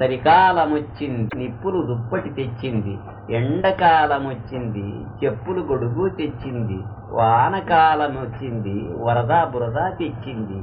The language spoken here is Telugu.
చలికాలమొచ్చింది నిప్పులు దుప్పటి తెచ్చింది ఎండకాలమొచ్చింది చెప్పులు గొడుగు తెచ్చింది వానకాలమొచ్చింది వరద బురద తెచ్చింది.